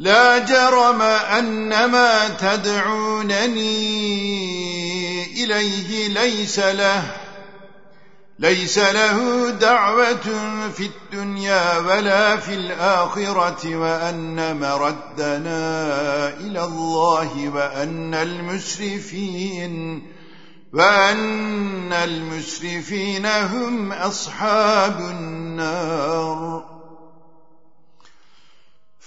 لا جرم أن ما تدعونني إليه ليس له ليس له دعوة في الدنيا ولا في الآخرة وأن مردنا إلى الله وأن المسرفين وأن المسرفين هم أصحاب النار.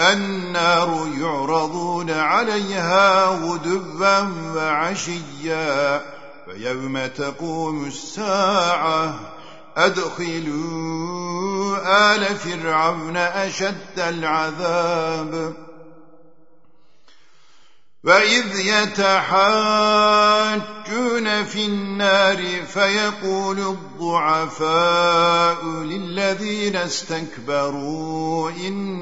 النار يعرضون عليها غدبا وعشيا فيوم تقوم الساعة أدخلوا آل فرعون أشد العذاب. وإذ يتحاجون في النار فيقول الضعفاء للذين استكبروا